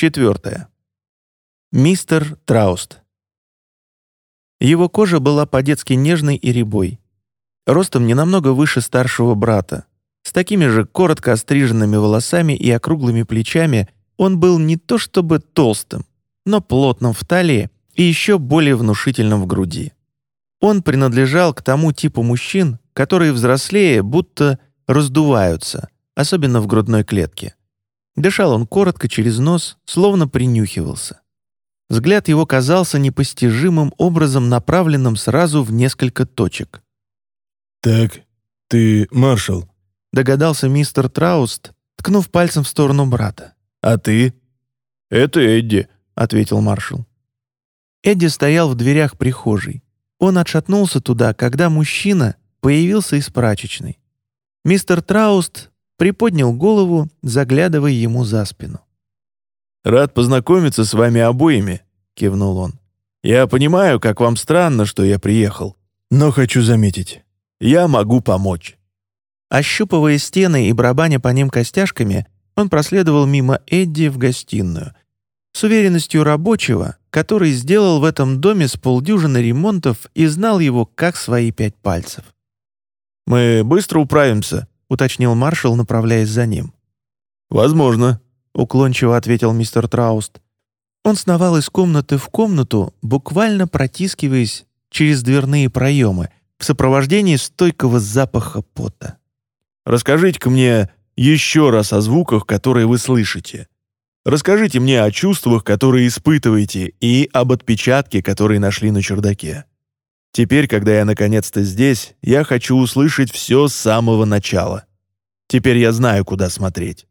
Четвертое. Мистер Трауст. Его кожа была по-детски нежной и рябой. Ростом не намного выше старшего брата. С такими же коротко остриженными волосами и округлыми плечами он был не то чтобы толстым, но плотным в талии и еще более внушительным в груди. Он принадлежал к тому типу мужчин, которые взрослее будто раздуваются, особенно в грудной клетке. Дышал он коротко через нос, словно принюхивался. Взгляд его казался непостижимым образом направленным сразу в несколько точек. «Так, ты маршал?» — догадался мистер Трауст, ткнув пальцем в сторону брата. «А ты?» «Это Эдди», — ответил маршал. Эдди стоял в дверях прихожей. Он отшатнулся туда, когда мужчина появился из прачечной. Мистер Трауст приподнял голову, заглядывая ему за спину. «Рад познакомиться с вами обоими», — кивнул он. «Я понимаю, как вам странно, что я приехал, но хочу заметить, я могу помочь». Ощупывая стены и барабаня по ним костяшками, он проследовал мимо Эдди в гостиную. С уверенностью рабочего, который сделал в этом доме с полдюжины ремонтов и знал его как свои пять пальцев. «Мы быстро управимся», — уточнил маршал, направляясь за ним. «Возможно», — уклончиво ответил мистер Трауст. Он сновал из комнаты в комнату, буквально протискиваясь через дверные проемы в сопровождении стойкого запаха пота. «Расскажите-ка мне еще раз о звуках, которые вы слышите. Расскажите мне о чувствах, которые испытываете, и об отпечатке, который нашли на чердаке. Теперь, когда я наконец-то здесь, я хочу услышать все с самого начала. Теперь я знаю, куда смотреть».